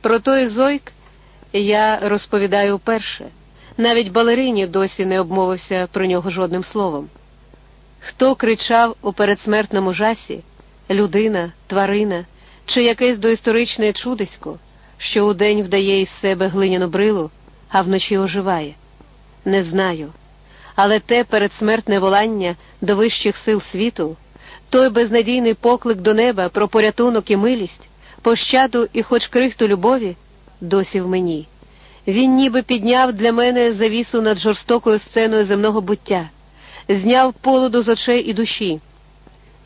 Про той зойк я розповідаю вперше. Навіть балерині досі не обмовився про нього жодним словом. Хто кричав у передсмертному жасі людина, тварина чи якесь доісторичне чудисько, що удень вдає із себе глиняну брилу, а вночі оживає? Не знаю. Але те передсмертне волання до вищих сил світу, той безнадійний поклик до неба про порятунок і милість, пощаду і хоч крихту любові досі в мені. Він ніби підняв для мене завісу над жорстокою сценою земного буття, зняв полуду з очей і душі.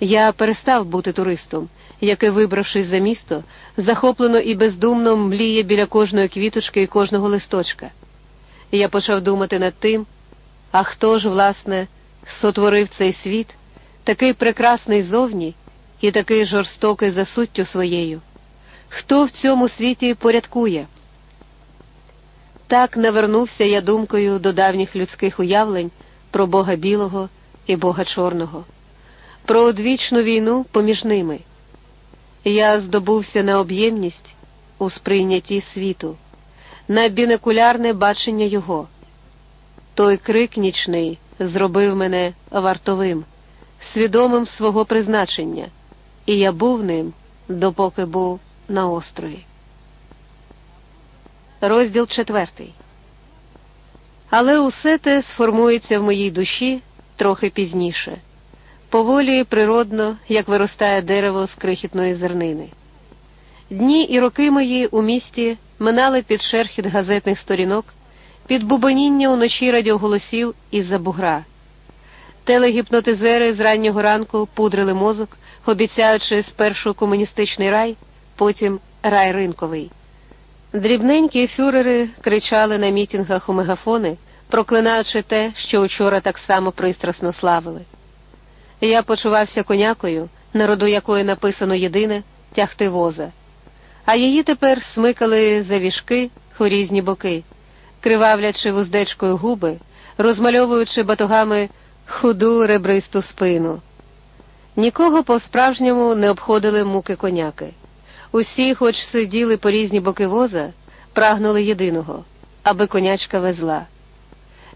Я перестав бути туристом, який, вибравшись за місто, захоплено і бездумно мліє біля кожної квіточки і кожного листочка. Я почав думати над тим, а хто ж, власне, сотворив цей світ, такий прекрасний зовні і такий жорстокий за суттю своєю. Хто в цьому світі порядкує? Так навернувся я думкою до давніх людських уявлень про Бога білого і Бога чорного, про одвічну війну поміж ними. Я здобувся на об'ємність у сприйнятті світу, на бінокулярне бачення його. Той крик нічний зробив мене вартовим, свідомим свого призначення, і я був ним, допоки був на острові. Розділ четвертий. Але усе те сформується в моїй душі трохи пізніше, поволі і природно, як виростає дерево з крихітної зернини. Дні і роки мої у місті минали під шерхіт газетних сторінок, під бубоніння уночі радіоголосів із-за бугра. Телегіпнотизери з раннього ранку пудрили мозок, обіцяючи спершу комуністичний рай, потім рай ринковий. Дрібненькі фюрери кричали на мітінгах у мегафони, проклинаючи те, що учора так само пристрасно славили. Я почувався конякою, на роду якої написано єдине тягти воза, а її тепер смикали за віжки у різні боки, кривавлячи вуздечкою губи, розмальовуючи батогами худу ребристу спину. Нікого по-справжньому не обходили муки коняки. Усі, хоч сиділи по різні боки воза, прагнули єдиного, аби конячка везла.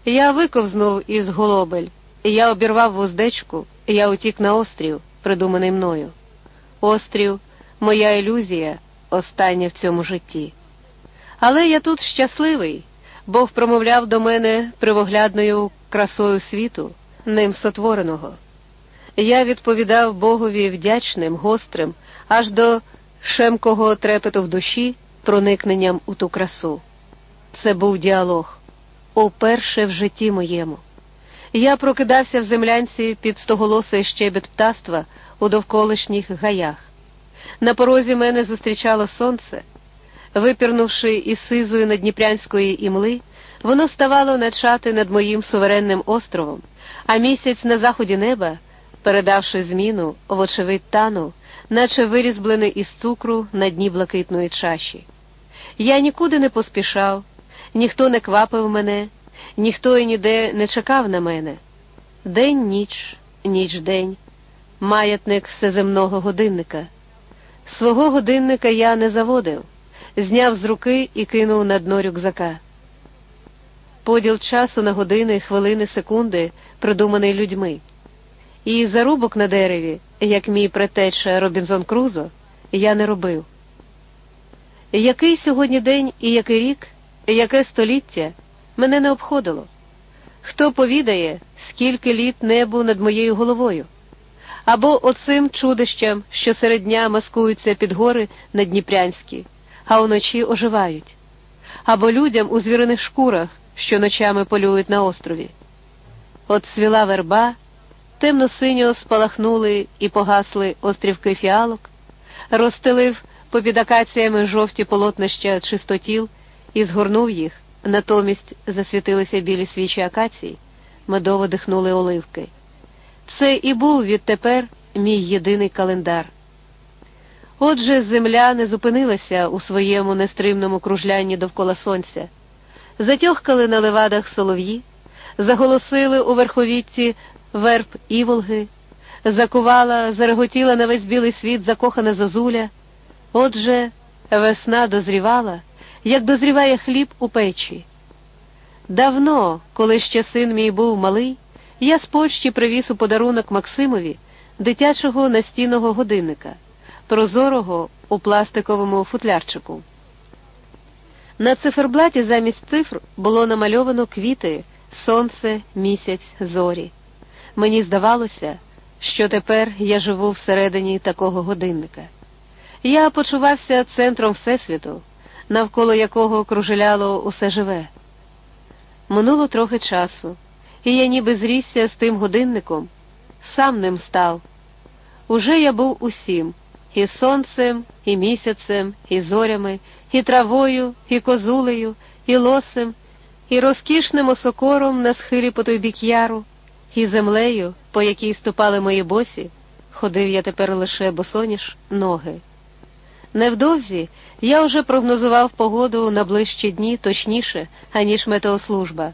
Я виковзнув із голобель, я обірвав вуздечку, я утік на острів, придуманий мною. Острів, моя ілюзія, остання в цьому житті. Але я тут щасливий, Бог промовляв до мене привоглядною красою світу, ним сотвореного. Я відповідав Богові вдячним, гострим, аж до шемкого трепету в душі проникненням у ту красу. Це був діалог, уперше в житті моєму. Я прокидався в землянці під стоголосий щебет птаства у довколишніх гаях. На порозі мене зустрічало сонце. Випірнувши із сизої надніпрянської імли, воно ставало начати над моїм суверенним островом, а місяць на заході неба, передавши зміну, вочевидь танув, наче вирізблений із цукру на дні блакитної чаші. Я нікуди не поспішав, ніхто не квапив мене, ніхто і ніде не чекав на мене. День ніч, ніч день, маятник всеземного годинника. Свого годинника я не заводив, зняв з руки і кинув на дно рюкзака. Поділ часу на години, хвилини, секунди, придуманий людьми. І зарубок на дереві, як мій претеча Робінзон Крузо, я не робив. Який сьогодні день і який рік, яке століття мене не обходило? Хто повідає, скільки літ небу над моєю головою? Або оцим чудищам, що серед дня маскуються під гори на Дніпрянські, а уночі оживають, або людям у звіриних шкурах, що ночами полюють на острові. От свіла верба темно-синьо спалахнули і погасли острівки фіалок, розстелив попід акаціями жовті полотнища чистотіл і згорнув їх, натомість засвітилися білі свічі акацій, медово дихнули оливки. Це і був відтепер мій єдиний календар. Отже, земля не зупинилася у своєму нестримному кружлянні довкола сонця, затьохкали на левадах солов'ї, заголосили у верховітці верб іволги, закувала, зареготіла на весь білий світ закохана зозуля. Отже, Весна дозрівала, як дозріває хліб у печі. Давно, коли ще син мій був малий, я з почті привіз у подарунок Максимові дитячого настінного годинника, прозорого у пластиковому футлярчику. На циферблаті замість цифр було намальовано квіти, сонце, місяць, зорі. Мені здавалося, що тепер я живу всередині такого годинника. Я почувався центром Всесвіту, навколо якого кружеляло усе живе. Минуло трохи часу, і я ніби зрісся з тим годинником, сам ним став. Уже я був усім і сонцем, і місяцем, і зорями, і травою, і козулею, і лосем, і розкішним осокором на схилі по той бік яру, і землею, по якій ступали мої босі, ходив я тепер лише босоніж ноги. Невдовзі я вже прогнозував погоду на ближчі дні точніше, аніж метеослужба.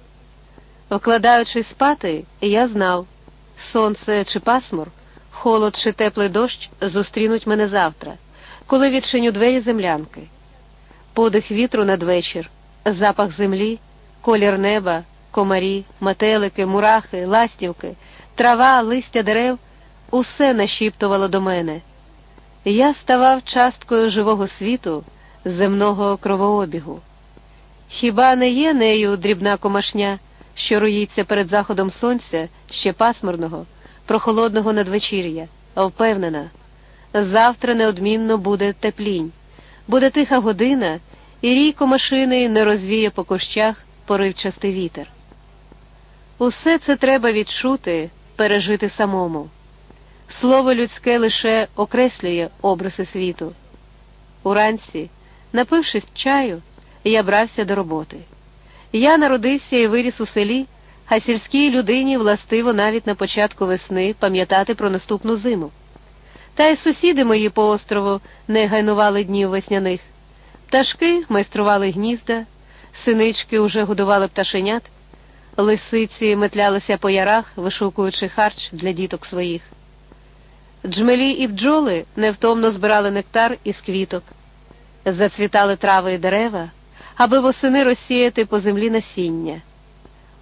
Вкладаючись спати, я знав, сонце чи пасмур, холод чи теплий дощ зустрінуть мене завтра, коли відчиню двері землянки. Подих вітру надвечір, запах землі, колір неба, комарі, метелики, мурахи, ластівки, трава, листя дерев усе нашіптувало до мене. Я ставав часткою живого світу, земного кровообігу. Хіба не є нею дрібна комашня, що руїться перед заходом сонця ще пасмурного, прохолодного надвечір'я, впевнена, завтра неодмінно буде теплінь, буде тиха година, і рійко машини не розвіє по кущах поривчастий вітер. Усе це треба відчути, пережити самому. Слово людське лише окреслює образи світу. Уранці, напившись чаю, я брався до роботи. Я народився і виріс у селі, а сільській людині властиво навіть на початку весни пам'ятати про наступну зиму. Та й сусіди мої по острову не гайнували днів весняних. Пташки майстрували гнізда, синички уже годували пташенят, лисиці метлялися по ярах, вишукуючи харч для діток своїх. Джмелі і бджоли невтомно збирали нектар із квіток, зацвітали трави і дерева, аби восени розсіяти по землі насіння.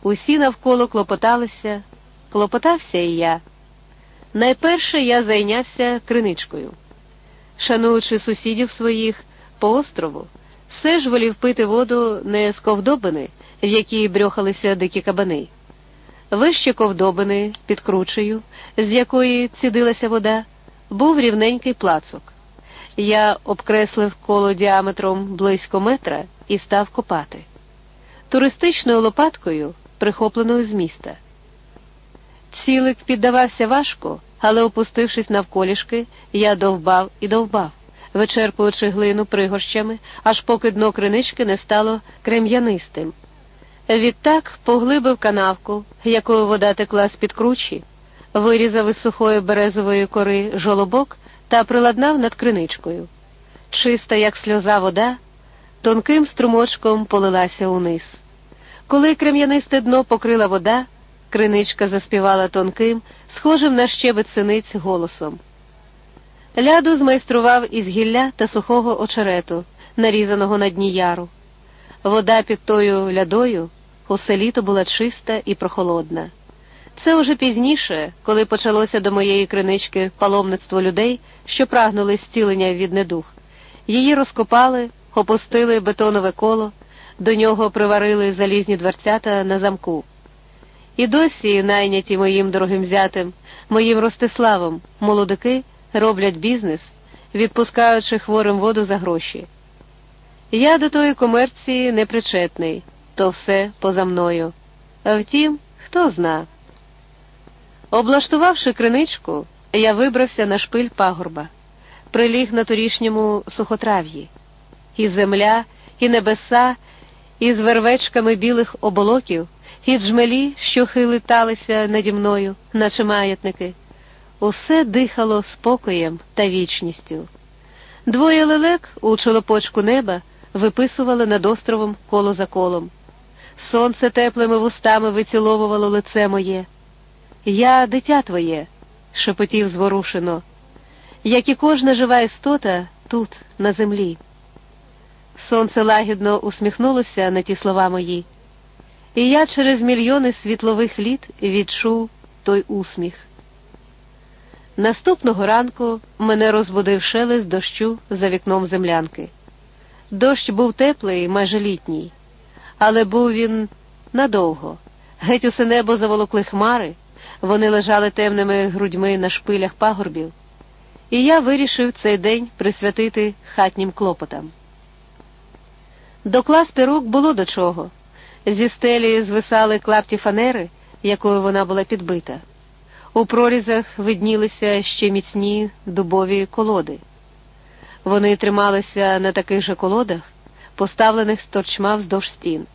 Усі навколо клопоталися, клопотався і я. Найперше я зайнявся криничкою. Шануючи сусідів своїх по острову, все ж волів пити воду не з ковдобини, в якій брьохалися дикі кабани. Вище ковдобини під кручею, з якої цідилася вода, був рівненький плацок. Я обкреслив коло діаметром близько метра і став копати. Туристичною лопаткою, прихопленою з міста. Цілик піддавався важко, але, опустившись навколішки, я довбав і довбав, вичерпуючи глину пригорщами, аж поки дно кринички не стало крем'янистим. Відтак поглибив канавку, якою вода текла з-під кручі, вирізав із сухої березової кори жолобок та приладнав над криничкою. Чиста, як сльоза вода, тонким струмочком полилася униз. Коли крем'янисте дно покрила вода, криничка заспівала тонким, схожим на щебет синиць голосом. Ляду змайстрував із гілля та сухого очерету, нарізаного на дні яру. Вода під тою лядою усе літо була чиста і прохолодна. Це уже пізніше, коли почалося до моєї кринички паломництво людей, що прагнули зцілення від недух. Її розкопали, опустили бетонове коло, до нього приварили залізні дверцята на замку. І досі, найняті моїм дорогим зятем, моїм Ростиславом, молодики роблять бізнес, відпускаючи хворим воду за гроші. Я до тої комерції не причетний, то все поза мною. А втім, хто зна. Облаштувавши криничку, я вибрався на шпиль пагорба, приліг на торішньому сухотрав'ї. І земля, і небеса, і з вервечками білих оболоків, і джмелі, що хилиталися наді мною, наче маятники. Усе дихало спокоєм та вічністю. Двоє лелек у чолопочку неба виписували над островом коло за колом. Сонце теплими вустами виціловувало лице моє. Я дитя твоє, шепотів зворушено, як і кожна жива істота тут, на землі. Сонце лагідно усміхнулося на ті слова мої, і я через мільйони світлових літ відчув той усміх. Наступного ранку мене розбудив шелест дощу за вікном землянки. Дощ був теплий, майже літній, але був він надовго. Геть усе небо заволокли хмари, вони лежали темними грудьми на шпилях пагорбів, і я вирішив цей день присвятити хатнім клопотам. Докласти рук було до чого. Зі стелі звисали клапті фанери, якою вона була підбита. У прорізах виднілися ще міцні дубові колоди. Вони трималися на таких же колодах, поставлених з торчма вздовж стін.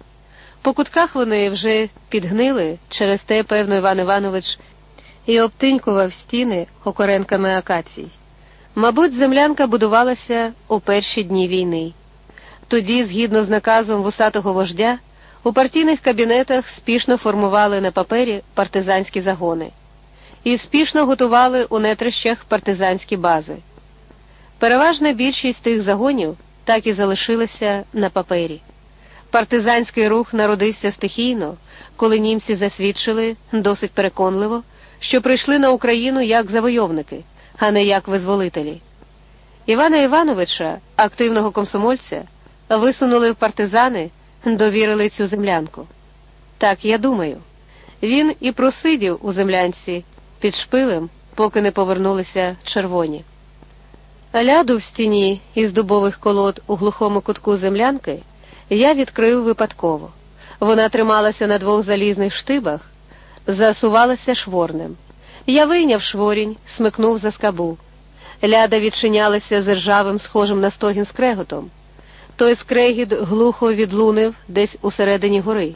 По кутках вони вже підгнили, через те, певно, Іван Іванович і обтинькував стіни окоренками акацій. Мабуть, землянка будувалася у перші дні війни. Тоді, згідно з наказом вусатого вождя, у партійних кабінетах спішно формували на папері партизанські загони і спішно готували у нетрищах партизанські бази. Переважна більшість тих загонів так і залишилася на папері. Партизанський рух народився стихійно, коли німці засвідчили досить переконливо, що прийшли на Україну як завойовники, а не як визволителі. Івана Івановича, активного комсомольця, висунули в партизани, довірили цю землянку. Так я думаю. Він і просидів у землянці під шпилем, поки не повернулися червоні. Ляду в стіні із дубових колод у глухому кутку землянки я відкрив випадково. Вона трималася на двох залізних штибах, засувалася шворнем. Я вийняв шворінь, смикнув за скабу. Ляда відчинялася з ржавим, схожим на стогін скреготом. Той скрегіт глухо відлунив десь усередині гори.